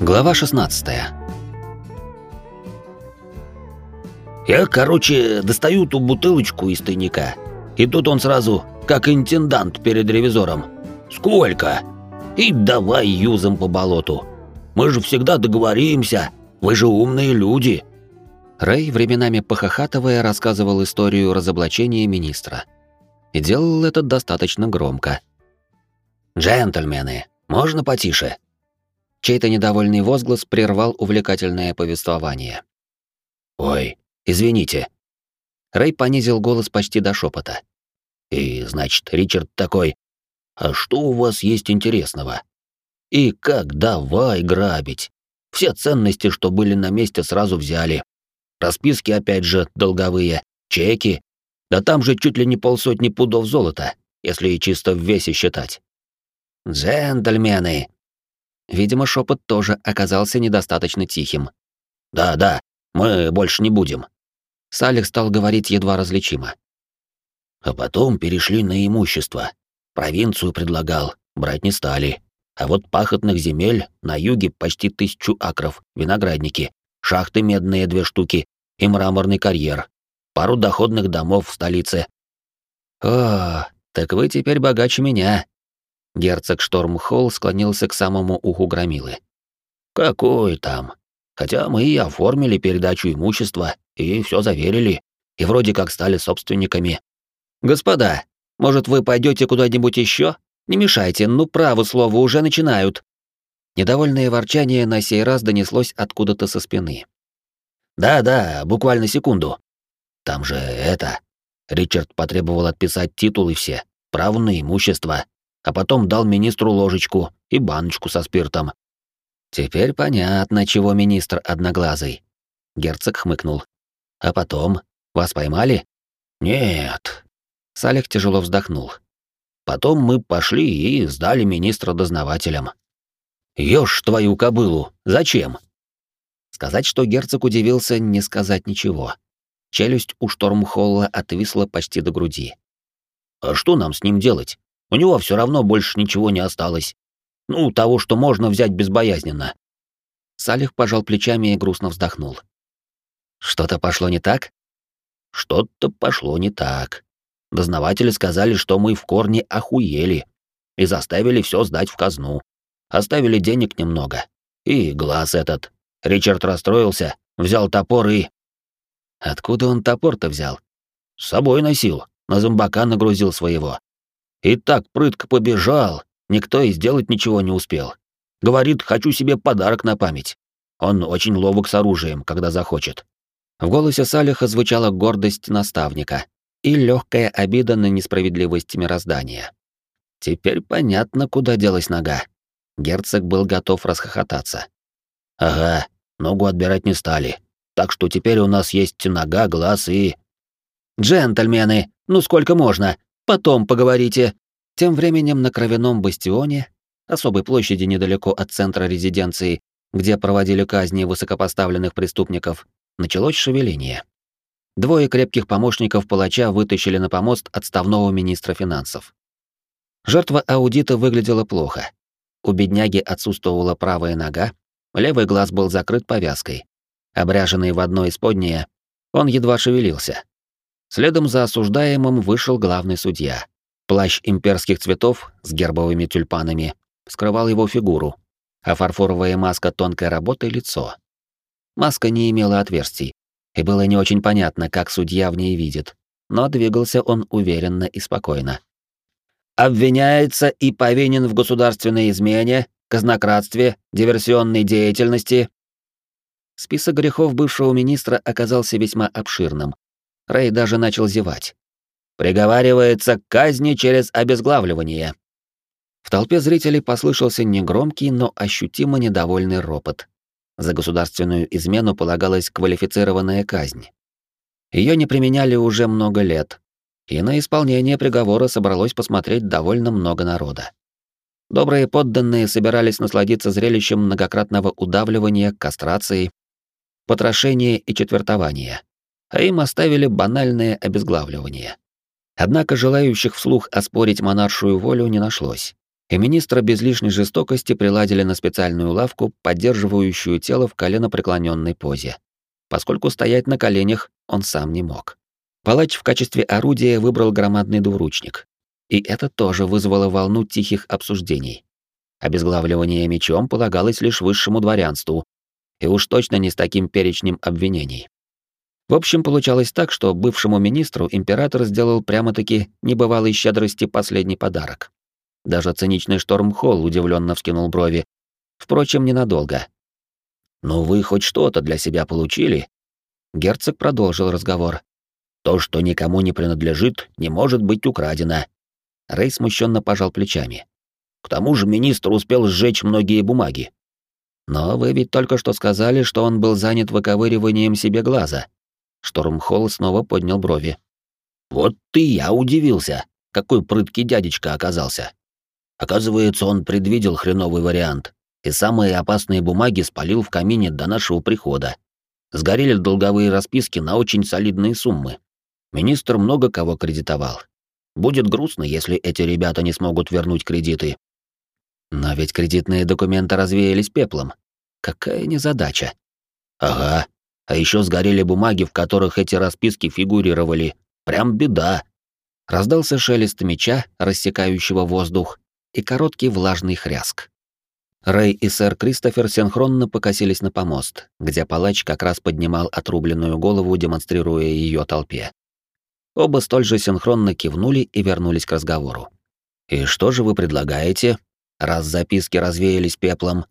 Глава 16 Я, короче, достаю ту бутылочку из тайника, и тут он сразу, как интендант перед ревизором. «Сколько?» «И давай юзом по болоту. Мы же всегда договоримся, вы же умные люди». Рэй, временами похохатывая, рассказывал историю разоблачения министра. И делал это достаточно громко. «Джентльмены, можно потише?» Чей-то недовольный возглас прервал увлекательное повествование. «Ой, извините». Рэй понизил голос почти до шепота. «И, значит, Ричард такой, а что у вас есть интересного? И как давай грабить? Все ценности, что были на месте, сразу взяли. Расписки, опять же, долговые, чеки. Да там же чуть ли не полсотни пудов золота, если и чисто в весе считать. Джентльмены, Видимо, шепот тоже оказался недостаточно тихим. «Да-да, мы больше не будем». Салих стал говорить едва различимо. А потом перешли на имущество. Провинцию предлагал, брать не стали. А вот пахотных земель на юге почти тысячу акров, виноградники, шахты медные две штуки и мраморный карьер, пару доходных домов в столице. «О, так вы теперь богаче меня», Герцог Штормхолл склонился к самому уху громилы. «Какой там? Хотя мы и оформили передачу имущества, и все заверили, и вроде как стали собственниками». «Господа, может, вы пойдете куда-нибудь еще? Не мешайте, ну право слово уже начинают». Недовольное ворчание на сей раз донеслось откуда-то со спины. «Да-да, буквально секунду. Там же это...» Ричард потребовал отписать титулы все, право на имущество, а потом дал министру ложечку и баночку со спиртом. Теперь понятно, чего министр одноглазый. Герцог хмыкнул. А потом вас поймали? Нет. Салих тяжело вздохнул. Потом мы пошли и сдали министра дознавателям. Ёж твою кобылу, зачем? Сказать, что герцог удивился, не сказать ничего. Челюсть у Штормхолла отвисла почти до груди. А что нам с ним делать? У него все равно больше ничего не осталось. Ну, того, что можно взять безбоязненно. Салих пожал плечами и грустно вздохнул. Что-то пошло не так? Что-то пошло не так. Дознаватели сказали, что мы в корне охуели и заставили все сдать в казну. Оставили денег немного. И глаз этот. Ричард расстроился, взял топор и... Откуда он топор-то взял? С собой носил, на зомбака нагрузил своего. И так прытко побежал, никто и сделать ничего не успел. Говорит, хочу себе подарок на память. Он очень ловок с оружием, когда захочет. В голосе Салиха звучала гордость наставника и легкая обида на несправедливость мироздания. Теперь понятно, куда делась нога. Герцог был готов расхохотаться. Ага, ногу отбирать не стали. Так что теперь у нас есть нога, глаз и... Джентльмены, ну сколько можно? Потом поговорите. Тем временем на Кровяном бастионе, особой площади недалеко от центра резиденции, где проводили казни высокопоставленных преступников, началось шевеление. Двое крепких помощников палача вытащили на помост отставного министра финансов. Жертва аудита выглядела плохо. У бедняги отсутствовала правая нога, левый глаз был закрыт повязкой. Обряженный в одно исподнее, он едва шевелился. Следом за осуждаемым вышел главный судья. Плащ имперских цветов с гербовыми тюльпанами скрывал его фигуру, а фарфоровая маска тонкой работы — лицо. Маска не имела отверстий, и было не очень понятно, как судья в ней видит, но двигался он уверенно и спокойно. «Обвиняется и повинен в государственной измене, казнократстве, диверсионной деятельности». Список грехов бывшего министра оказался весьма обширным, Рэй даже начал зевать. «Приговаривается к казни через обезглавливание». В толпе зрителей послышался негромкий, но ощутимо недовольный ропот. За государственную измену полагалась квалифицированная казнь. Ее не применяли уже много лет, и на исполнение приговора собралось посмотреть довольно много народа. Добрые подданные собирались насладиться зрелищем многократного удавливания, кастрации, потрошения и четвертования а им оставили банальное обезглавливание. Однако желающих вслух оспорить монаршую волю не нашлось. и министра без лишней жестокости приладили на специальную лавку, поддерживающую тело в коленопреклоненной позе, поскольку стоять на коленях он сам не мог. Палач в качестве орудия выбрал громадный двуручник, и это тоже вызвало волну тихих обсуждений. Обезглавливание мечом полагалось лишь высшему дворянству, и уж точно не с таким перечнем обвинений. В общем, получалось так, что бывшему министру император сделал прямо-таки небывалой щедрости последний подарок. Даже циничный Шторм-Холл удивленно вскинул брови. Впрочем, ненадолго. «Ну вы хоть что-то для себя получили?» Герцог продолжил разговор. «То, что никому не принадлежит, не может быть украдено». Рэй смущенно пожал плечами. «К тому же министр успел сжечь многие бумаги». «Но вы ведь только что сказали, что он был занят выковыриванием себе глаза». Штормхолл снова поднял брови. «Вот ты я удивился, какой прыткий дядечка оказался. Оказывается, он предвидел хреновый вариант и самые опасные бумаги спалил в камине до нашего прихода. Сгорели долговые расписки на очень солидные суммы. Министр много кого кредитовал. Будет грустно, если эти ребята не смогут вернуть кредиты. Но ведь кредитные документы развеялись пеплом. Какая незадача. Ага. А еще сгорели бумаги, в которых эти расписки фигурировали. Прям беда. Раздался шелест меча, рассекающего воздух, и короткий влажный хряск. Рэй и сэр Кристофер синхронно покосились на помост, где палач как раз поднимал отрубленную голову, демонстрируя ее толпе. Оба столь же синхронно кивнули и вернулись к разговору. «И что же вы предлагаете, раз записки развеялись пеплом?»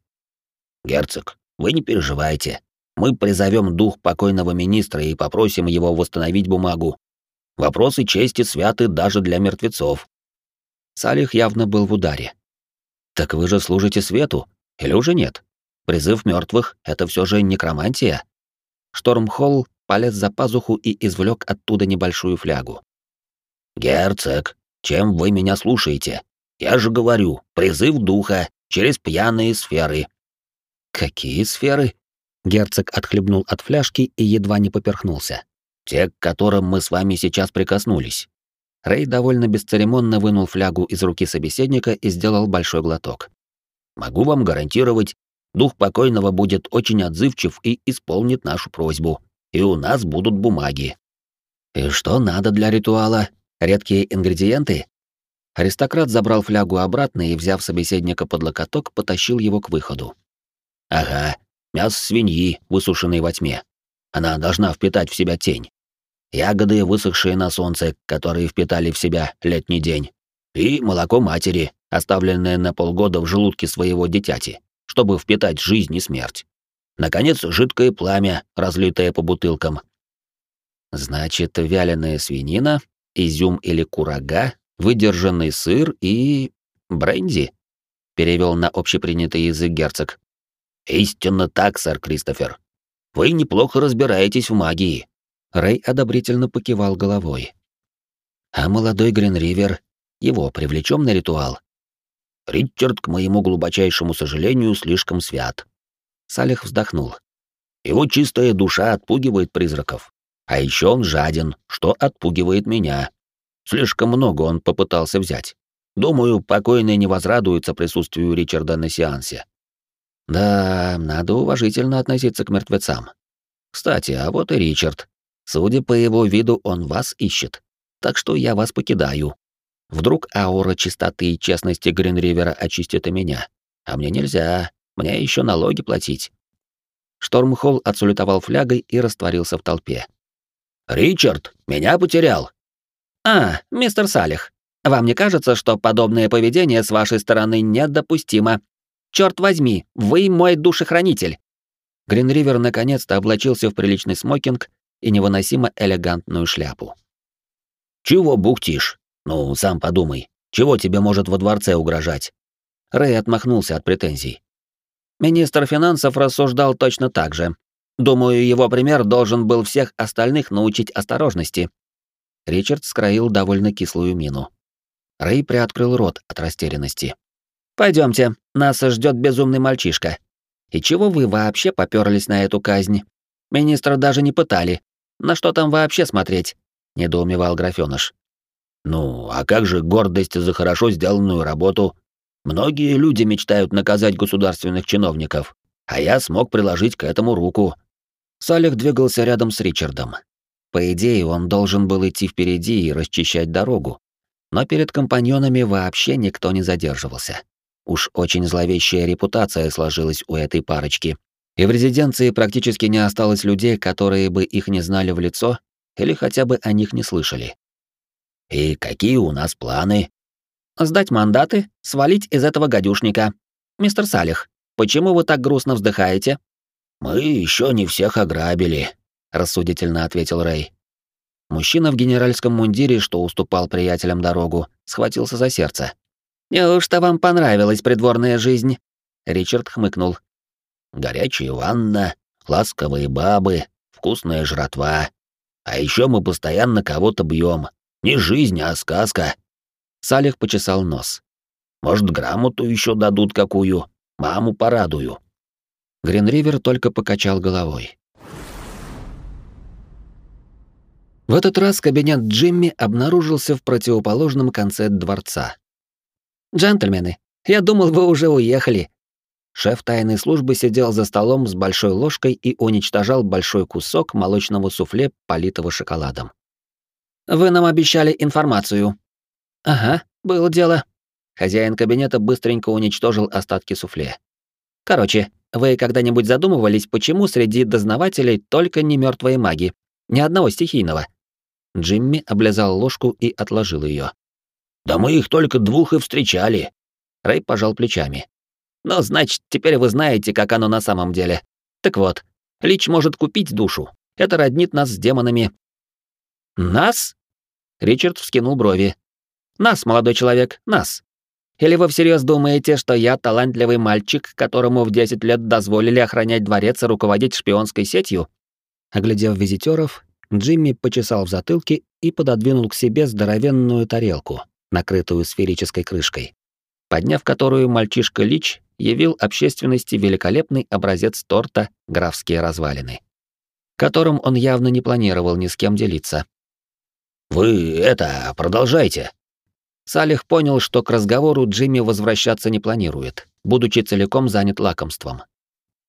«Герцог, вы не переживайте. Мы призовем дух покойного министра и попросим его восстановить бумагу. Вопросы чести святы даже для мертвецов. Салих явно был в ударе. Так вы же служите свету, или уже нет? Призыв мертвых — это все же некромантия. Штормхолл полез за пазуху и извлек оттуда небольшую флягу. «Герцог, чем вы меня слушаете? Я же говорю, призыв духа через пьяные сферы». «Какие сферы?» Герцог отхлебнул от фляжки и едва не поперхнулся. «Те, к которым мы с вами сейчас прикоснулись. Рэй довольно бесцеремонно вынул флягу из руки собеседника и сделал большой глоток. «Могу вам гарантировать, дух покойного будет очень отзывчив и исполнит нашу просьбу. И у нас будут бумаги». «И что надо для ритуала? Редкие ингредиенты?» Аристократ забрал флягу обратно и, взяв собеседника под локоток, потащил его к выходу. «Ага, мясо свиньи, высушенной во тьме. Она должна впитать в себя тень ягоды, высохшие на солнце, которые впитали в себя летний день, и молоко матери, оставленное на полгода в желудке своего дитяти, чтобы впитать жизнь и смерть. Наконец, жидкое пламя, разлитое по бутылкам. Значит, вяленая свинина, изюм или курага, выдержанный сыр и... бренди? Перевел на общепринятый язык герцог. Истинно так, сэр Кристофер. Вы неплохо разбираетесь в магии. Рэй одобрительно покивал головой. А молодой Гринривер, его привлечем на ритуал? Ричард, к моему глубочайшему сожалению, слишком свят. Салих вздохнул. Его чистая душа отпугивает призраков. А еще он жаден, что отпугивает меня. Слишком много он попытался взять. Думаю, покойный не возрадуется присутствию Ричарда на сеансе. Да, надо уважительно относиться к мертвецам. Кстати, а вот и Ричард. Судя по его виду, он вас ищет. Так что я вас покидаю. Вдруг аура чистоты и честности Гринривера очистит и меня. А мне нельзя. Мне еще налоги платить. Штормхолл отсулетовал флягой и растворился в толпе. «Ричард, меня потерял!» «А, мистер Салих, вам не кажется, что подобное поведение с вашей стороны недопустимо? Черт возьми, вы мой душехранитель!» Гринривер наконец-то облачился в приличный смокинг и невыносимо элегантную шляпу. «Чего бухтишь? Ну, сам подумай, чего тебе может во дворце угрожать?» Рэй отмахнулся от претензий. Министр финансов рассуждал точно так же. Думаю, его пример должен был всех остальных научить осторожности. Ричард скроил довольно кислую мину. Рэй приоткрыл рот от растерянности. Пойдемте, нас ждет безумный мальчишка. И чего вы вообще поперлись на эту казнь? Министра даже не пытали. На что там вообще смотреть? недоумевал графёныш. Ну, а как же гордость за хорошо сделанную работу? Многие люди мечтают наказать государственных чиновников, а я смог приложить к этому руку. Салих двигался рядом с Ричардом. По идее, он должен был идти впереди и расчищать дорогу. Но перед компаньонами вообще никто не задерживался. Уж очень зловещая репутация сложилась у этой парочки. И в резиденции практически не осталось людей, которые бы их не знали в лицо или хотя бы о них не слышали. «И какие у нас планы?» «Сдать мандаты, свалить из этого гадюшника. Мистер Салих, почему вы так грустно вздыхаете?» «Мы еще не всех ограбили», — рассудительно ответил Рэй. Мужчина в генеральском мундире, что уступал приятелям дорогу, схватился за сердце. «Неужто вам понравилась придворная жизнь?» Ричард хмыкнул. «Горячая ванна, ласковые бабы, вкусная жратва. А еще мы постоянно кого-то бьем. Не жизнь, а сказка». Салих почесал нос. «Может, грамоту еще дадут какую? Маму порадую». Гринривер только покачал головой. В этот раз кабинет Джимми обнаружился в противоположном конце дворца. «Джентльмены, я думал, вы уже уехали». Шеф тайной службы сидел за столом с большой ложкой и уничтожал большой кусок молочного суфле, политого шоколадом. «Вы нам обещали информацию». «Ага, было дело». Хозяин кабинета быстренько уничтожил остатки суфле. «Короче, вы когда-нибудь задумывались, почему среди дознавателей только не мертвые маги? Ни одного стихийного?» Джимми облизал ложку и отложил ее. «Да мы их только двух и встречали». Рэй пожал плечами. «Ну, значит, теперь вы знаете, как оно на самом деле. Так вот, Лич может купить душу. Это роднит нас с демонами». «Нас?» Ричард вскинул брови. «Нас, молодой человек, нас. Или вы всерьез думаете, что я талантливый мальчик, которому в 10 лет дозволили охранять дворец и руководить шпионской сетью?» Оглядев визитеров, Джимми почесал в затылке и пододвинул к себе здоровенную тарелку, накрытую сферической крышкой, подняв которую мальчишка Лич явил общественности великолепный образец торта «Графские развалины», которым он явно не планировал ни с кем делиться. «Вы это, продолжайте». Салих понял, что к разговору Джимми возвращаться не планирует, будучи целиком занят лакомством.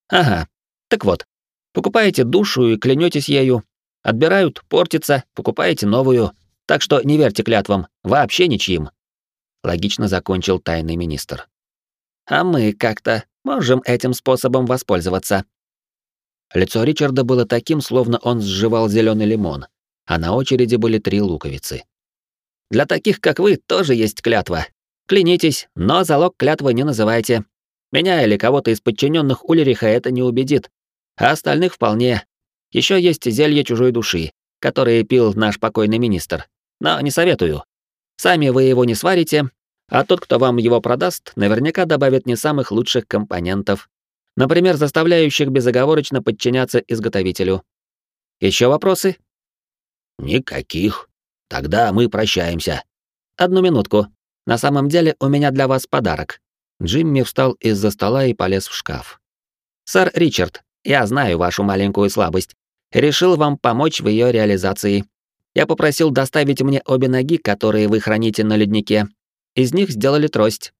«Ага, так вот, покупаете душу и клянетесь ею, Отбирают, портится, покупаете новую. Так что не верьте клятвам, вообще ничьим. Логично закончил тайный министр. А мы как-то можем этим способом воспользоваться. Лицо Ричарда было таким, словно он сживал зеленый лимон, а на очереди были три луковицы. Для таких, как вы, тоже есть клятва. Клянитесь, но залог клятвы не называйте. Меня или кого-то из подчиненных Ульриха это не убедит, а остальных вполне, еще есть зелье чужой души, которое пил наш покойный министр. Но не советую. Сами вы его не сварите, а тот, кто вам его продаст, наверняка добавит не самых лучших компонентов. Например, заставляющих безоговорочно подчиняться изготовителю. Еще вопросы? Никаких. Тогда мы прощаемся. Одну минутку. На самом деле у меня для вас подарок. Джимми встал из-за стола и полез в шкаф. Сэр Ричард, я знаю вашу маленькую слабость. Решил вам помочь в ее реализации. Я попросил доставить мне обе ноги, которые вы храните на леднике. Из них сделали трость.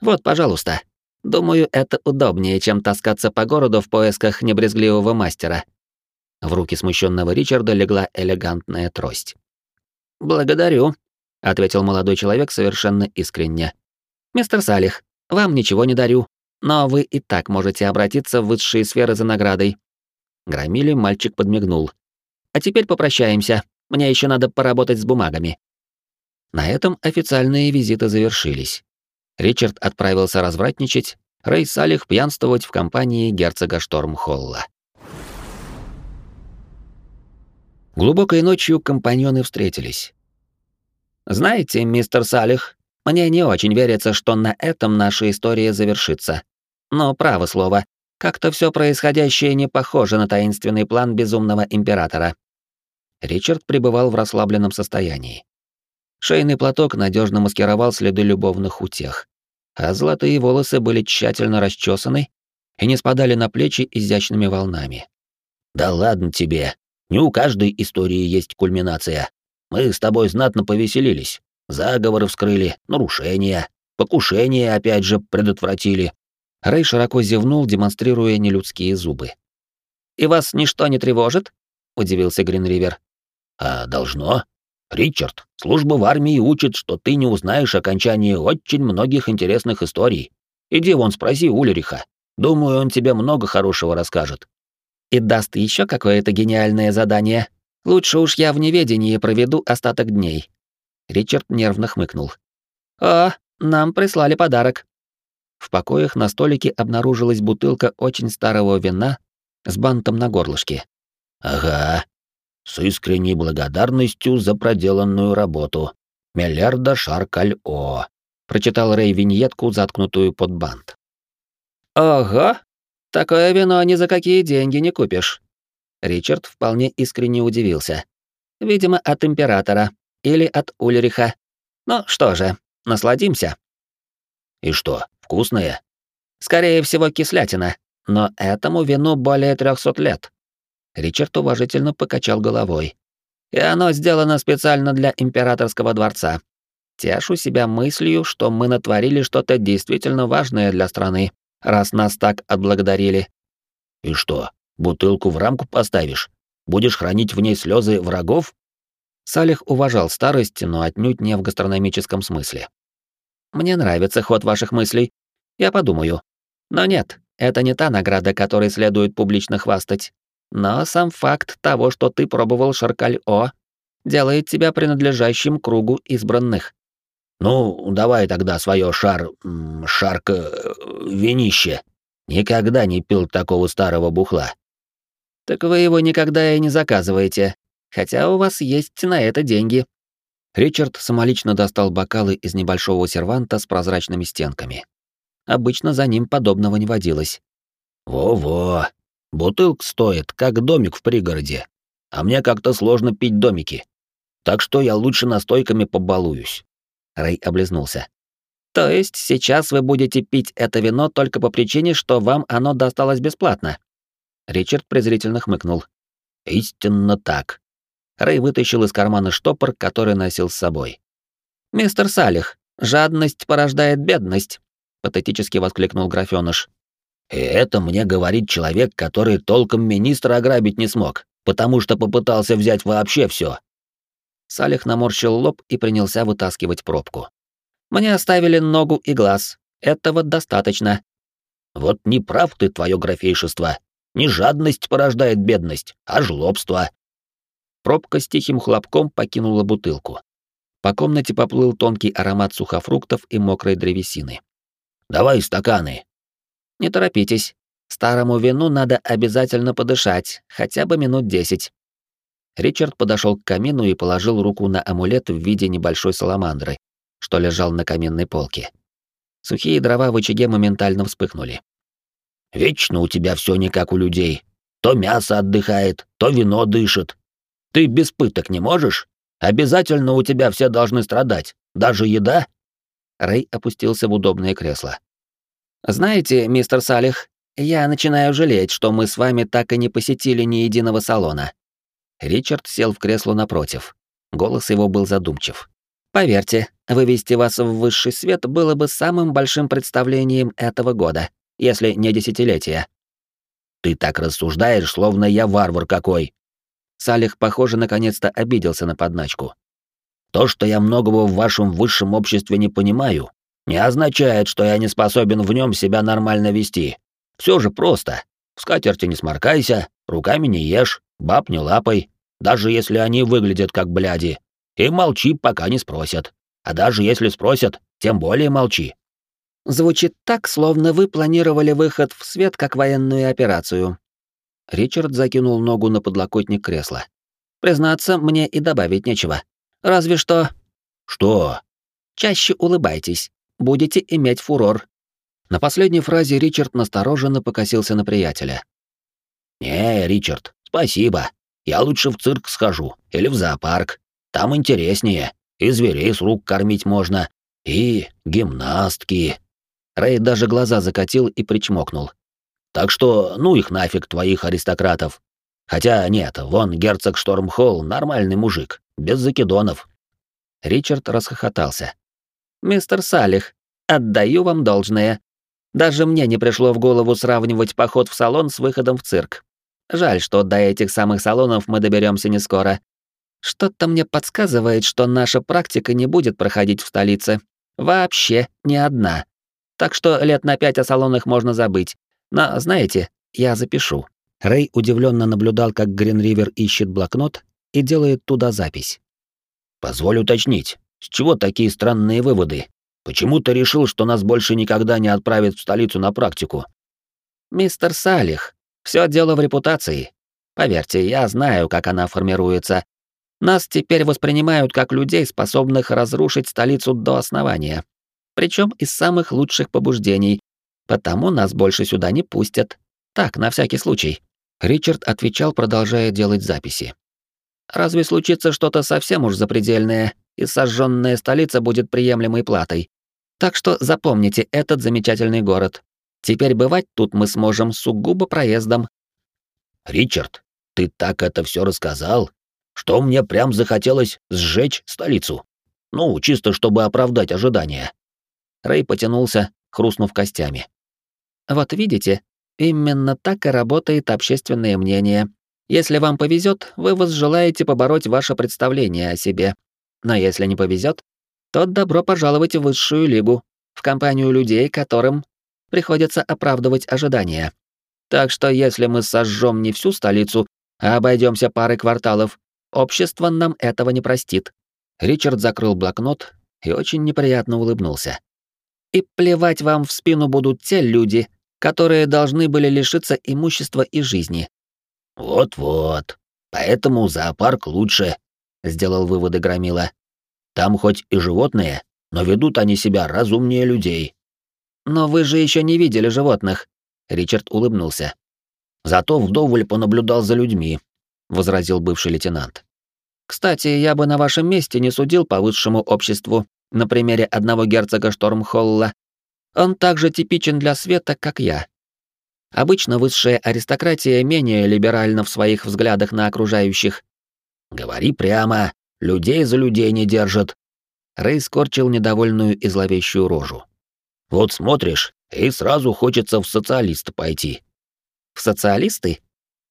Вот, пожалуйста. Думаю, это удобнее, чем таскаться по городу в поисках небрезгливого мастера. В руки смущенного Ричарда легла элегантная трость. Благодарю, ответил молодой человек совершенно искренне. Мистер Салих, вам ничего не дарю, но вы и так можете обратиться в высшие сферы за наградой. Громиле мальчик подмигнул. А теперь попрощаемся. Мне еще надо поработать с бумагами. На этом официальные визиты завершились. Ричард отправился развратничать, Рэй Салих пьянствовать в компании герцога Штормхолла. Глубокой ночью компаньоны встретились. «Знаете, мистер Салих, мне не очень верится, что на этом наша история завершится. Но, право слово, как-то все происходящее не похоже на таинственный план безумного императора. Ричард пребывал в расслабленном состоянии. Шейный платок надежно маскировал следы любовных утех, а золотые волосы были тщательно расчесаны и не спадали на плечи изящными волнами. «Да ладно тебе. Не у каждой истории есть кульминация. Мы с тобой знатно повеселились. Заговоры вскрыли, нарушения, Покушение, опять же, предотвратили. Рэй широко зевнул, демонстрируя нелюдские зубы. «И вас ничто не тревожит?» — удивился Гринривер. «А должно. Ричард, служба в армии учит, что ты не узнаешь окончании очень многих интересных историй. Иди вон спроси Ульриха. Думаю, он тебе много хорошего расскажет». «И даст еще какое-то гениальное задание. Лучше уж я в неведении проведу остаток дней». Ричард нервно хмыкнул. «О, нам прислали подарок». В покоях на столике обнаружилась бутылка очень старого вина с бантом на горлышке. «Ага. С искренней благодарностью за проделанную работу. Миллиарда Шаркаль-О», — прочитал Рэй виньетку, заткнутую под бант. «Ого! Такое вино ни за какие деньги не купишь». Ричард вполне искренне удивился. «Видимо, от императора или от Ульриха. Ну что же, насладимся». «И что, вкусное?» «Скорее всего, кислятина, но этому вину более трехсот лет». Ричард уважительно покачал головой. «И оно сделано специально для императорского дворца. Тешу себя мыслью, что мы натворили что-то действительно важное для страны, раз нас так отблагодарили». «И что, бутылку в рамку поставишь? Будешь хранить в ней слезы врагов?» Салих уважал старость, но отнюдь не в гастрономическом смысле. «Мне нравится ход ваших мыслей. Я подумаю. Но нет, это не та награда, которой следует публично хвастать. Но сам факт того, что ты пробовал Шаркаль-О, делает тебя принадлежащим кругу избранных». «Ну, давай тогда свое шар... шарк... винище. Никогда не пил такого старого бухла». «Так вы его никогда и не заказываете», хотя у вас есть на это деньги». Ричард самолично достал бокалы из небольшого серванта с прозрачными стенками. Обычно за ним подобного не водилось. «Во-во, бутылка стоит, как домик в пригороде, а мне как-то сложно пить домики. Так что я лучше настойками побалуюсь». Рэй облизнулся. «То есть сейчас вы будете пить это вино только по причине, что вам оно досталось бесплатно?» Ричард презрительно хмыкнул. «Истинно так. Рэй вытащил из кармана штопор, который носил с собой. «Мистер Салих, жадность порождает бедность», — патетически воскликнул графёныш. «И это мне говорит человек, который толком министра ограбить не смог, потому что попытался взять вообще всё». Салих наморщил лоб и принялся вытаскивать пробку. «Мне оставили ногу и глаз. Этого достаточно». «Вот не прав ты, твое графейшество. Не жадность порождает бедность, а жлобство. Пробка с тихим хлопком покинула бутылку. По комнате поплыл тонкий аромат сухофруктов и мокрой древесины. «Давай стаканы!» «Не торопитесь. Старому вину надо обязательно подышать, хотя бы минут десять». Ричард подошел к камину и положил руку на амулет в виде небольшой саламандры, что лежал на каминной полке. Сухие дрова в очаге моментально вспыхнули. «Вечно у тебя все не как у людей. То мясо отдыхает, то вино дышит, ты без пыток не можешь? Обязательно у тебя все должны страдать, даже еда?» Рэй опустился в удобное кресло. «Знаете, мистер Салих, я начинаю жалеть, что мы с вами так и не посетили ни единого салона». Ричард сел в кресло напротив. Голос его был задумчив. «Поверьте, вывести вас в высший свет было бы самым большим представлением этого года, если не десятилетия». «Ты так рассуждаешь, словно я варвар какой», Салих, похоже, наконец-то обиделся на подначку. То, что я многого в вашем высшем обществе не понимаю, не означает, что я не способен в нем себя нормально вести. Все же просто. В скатерти не сморкайся, руками не ешь, баб не лапай, даже если они выглядят как бляди. И молчи, пока не спросят. А даже если спросят, тем более молчи. Звучит так, словно вы планировали выход в свет как военную операцию, Ричард закинул ногу на подлокотник кресла. Признаться, мне и добавить нечего. Разве что... Что? Чаще улыбайтесь. Будете иметь фурор. На последней фразе Ричард настороженно покосился на приятеля. «Не, Ричард, спасибо. Я лучше в цирк схожу или в зоопарк. Там интереснее. И зверей с рук кормить можно. И гимнастки». Рэй даже глаза закатил и причмокнул. Так что ну их нафиг, твоих аристократов. Хотя нет, вон герцог Штормхолл нормальный мужик, без закидонов». Ричард расхохотался. «Мистер Салих, Отдаю вам должное. Даже мне не пришло в голову сравнивать поход в салон с выходом в цирк. Жаль, что до этих самых салонов мы доберемся не скоро. Что-то мне подсказывает, что наша практика не будет проходить в столице. Вообще ни одна. Так что лет на пять о салонах можно забыть. Но, знаете, я запишу. Рэй удивленно наблюдал, как Гринривер ищет блокнот и делает туда запись. «Позволь уточнить, с чего такие странные выводы? Почему ты решил, что нас больше никогда не отправят в столицу на практику?» «Мистер Салих, все дело в репутации. Поверьте, я знаю, как она формируется. Нас теперь воспринимают как людей, способных разрушить столицу до основания. Причем из самых лучших побуждений. Потому нас больше сюда не пустят. Так, на всякий случай. Ричард отвечал, продолжая делать записи. Разве случится что-то совсем уж запредельное, и сожженная столица будет приемлемой платой. Так что запомните этот замечательный город. Теперь бывать тут мы сможем сугубо проездом. Ричард, ты так это все рассказал, что мне прям захотелось сжечь столицу. Ну, чисто чтобы оправдать ожидания. Рэй потянулся, хрустнув костями. Вот видите, именно так и работает общественное мнение. Если вам повезет, вы возжелаете побороть ваше представление о себе. Но если не повезет, то добро пожаловать в высшую лигу, в компанию людей, которым приходится оправдывать ожидания. Так что если мы сожжем не всю столицу, а обойдемся парой кварталов, Общество нам этого не простит. Ричард закрыл блокнот и очень неприятно улыбнулся. И плевать вам в спину будут те люди, которые должны были лишиться имущества и жизни. Вот-вот. Поэтому зоопарк лучше, сделал выводы Громила. Там хоть и животные, но ведут они себя разумнее людей. Но вы же еще не видели животных, Ричард улыбнулся. Зато вдоволь понаблюдал за людьми, возразил бывший лейтенант. Кстати, я бы на вашем месте не судил по высшему обществу, на примере одного герцога Штормхолла. Он также типичен для света, как я. Обычно высшая аристократия менее либеральна в своих взглядах на окружающих. Говори прямо, людей за людей не держат. Рэй скорчил недовольную и зловещую рожу. Вот смотришь, и сразу хочется в социалист пойти. В социалисты?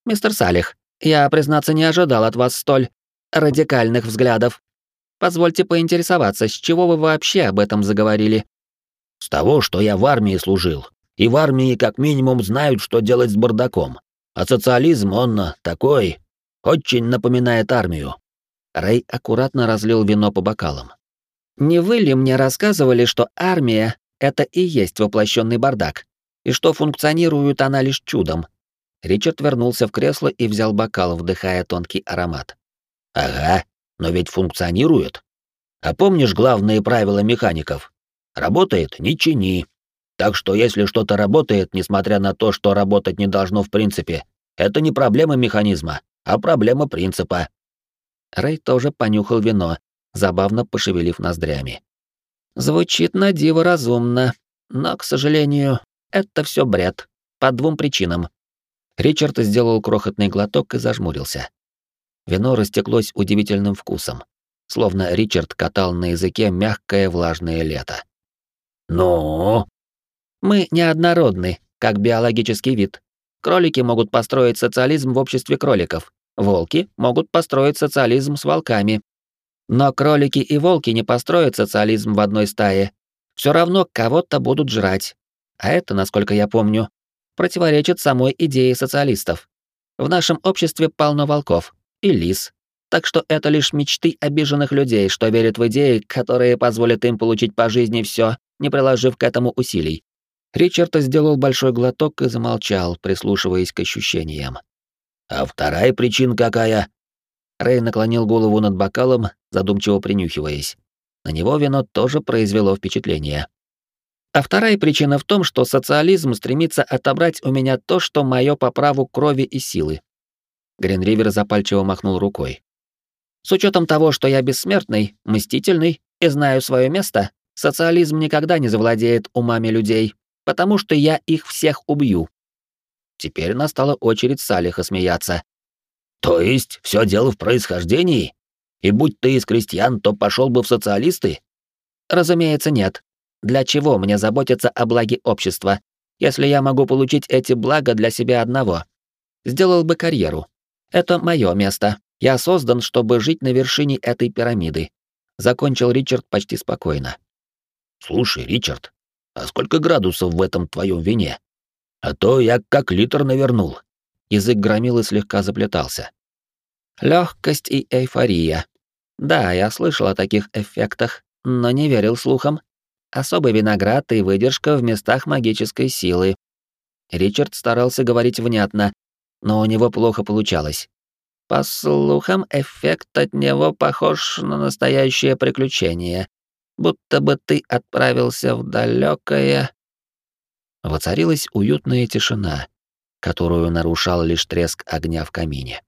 Мистер Салих, я, признаться, не ожидал от вас столь радикальных взглядов. Позвольте поинтересоваться, с чего вы вообще об этом заговорили? С того, что я в армии служил. И в армии как минимум знают, что делать с бардаком. А социализм, он такой, очень напоминает армию. Рэй аккуратно разлил вино по бокалам. Не вы ли мне рассказывали, что армия — это и есть воплощенный бардак, и что функционирует она лишь чудом, Ричард вернулся в кресло и взял бокал, вдыхая тонкий аромат. «Ага, но ведь функционирует. А помнишь главные правила механиков? Работает — не чини. Так что если что-то работает, несмотря на то, что работать не должно в принципе, это не проблема механизма, а проблема принципа». Рэй тоже понюхал вино, забавно пошевелив ноздрями. Звучит на диво разумно, но, к сожалению, это все бред. По двум причинам. Ричард сделал крохотный глоток и зажмурился. Вино растеклось удивительным вкусом, словно Ричард катал на языке мягкое влажное лето. «Ну?» «Мы неоднородны, как биологический вид. Кролики могут построить социализм в обществе кроликов, волки могут построить социализм с волками. Но кролики и волки не построят социализм в одной стае. Все равно кого-то будут жрать. А это, насколько я помню, противоречит самой идее социалистов. В нашем обществе полно волков и лис, так что это лишь мечты обиженных людей, что верят в идеи, которые позволят им получить по жизни все, не приложив к этому усилий. Ричард сделал большой глоток и замолчал, прислушиваясь к ощущениям. «А вторая причина какая?» Рэй наклонил голову над бокалом, задумчиво принюхиваясь. На него вино тоже произвело впечатление. А вторая причина в том, что социализм стремится отобрать у меня то, что мое по праву крови и силы. Гринривер запальчиво махнул рукой. С учетом того, что я бессмертный, мстительный и знаю свое место, социализм никогда не завладеет умами людей, потому что я их всех убью. Теперь настала очередь Салиха смеяться. То есть все дело в происхождении? И будь ты из крестьян, то пошел бы в социалисты? Разумеется, нет. Для чего мне заботиться о благе общества, если я могу получить эти блага для себя одного? Сделал бы карьеру. Это мое место. Я создан, чтобы жить на вершине этой пирамиды. Закончил Ричард почти спокойно. Слушай, Ричард, а сколько градусов в этом твоем вине? А то я как литр навернул. Язык громилы слегка заплетался. Легкость и эйфория. Да, я слышал о таких эффектах, но не верил слухам. Особый виноград и выдержка в местах магической силы. Ричард старался говорить внятно, но у него плохо получалось. По слухам, эффект от него похож на настоящее приключение. Будто бы ты отправился в далекое. Воцарилась уютная тишина, которую нарушал лишь треск огня в камине.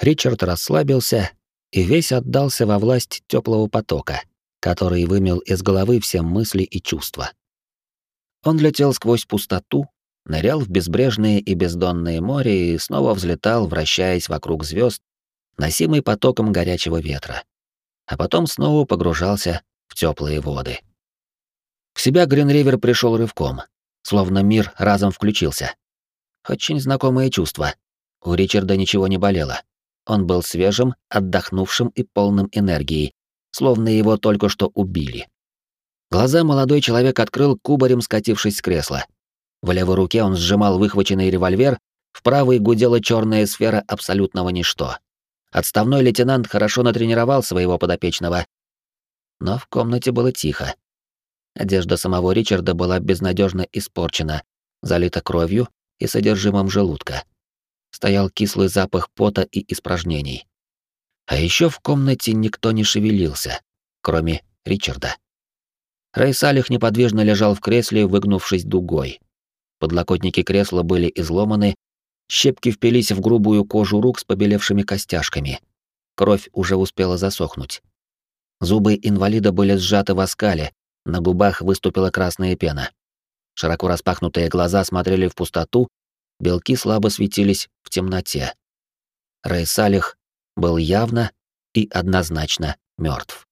Ричард расслабился и весь отдался во власть теплого потока, который вымел из головы все мысли и чувства. Он летел сквозь пустоту, нырял в безбрежные и бездонные моря и снова взлетал, вращаясь вокруг звезд, носимый потоком горячего ветра. А потом снова погружался в теплые воды. В себя Гринривер пришел рывком, словно мир разом включился. Очень знакомое чувство. У Ричарда ничего не болело. Он был свежим, отдохнувшим и полным энергии, словно его только что убили. Глаза молодой человек открыл кубарем, скатившись с кресла. В левой руке он сжимал выхваченный револьвер, в правой гудела черная сфера абсолютного ничто. Отставной лейтенант хорошо натренировал своего подопечного. Но в комнате было тихо. Одежда самого Ричарда была безнадежно испорчена, залита кровью и содержимым желудка. Стоял кислый запах пота и испражнений. А еще в комнате никто не шевелился, кроме Ричарда. Рэй неподвижно лежал в кресле, выгнувшись дугой. Подлокотники кресла были изломаны, щепки впились в грубую кожу рук с побелевшими костяшками. Кровь уже успела засохнуть. Зубы инвалида были сжаты в оскале, на губах выступила красная пена. Широко распахнутые глаза смотрели в пустоту, белки слабо светились в темноте. Рэй Салих был явно и однозначно мертв.